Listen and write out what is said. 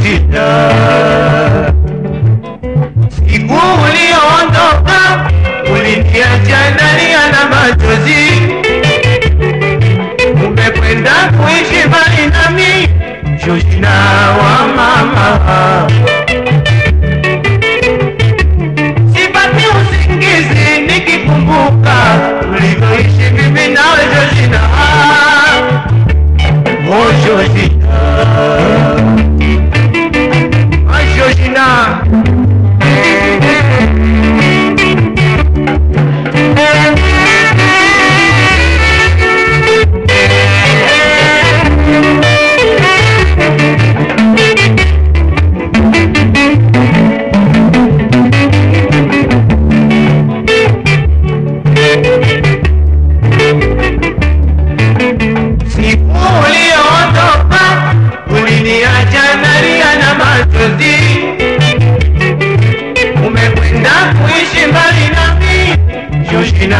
Medina. Siku ulioondoka uliniacha nalia na machozi, umekwenda kuishi mbali nami, shoshina wa mama perdi Umependa kuishi mbali nami hoje jina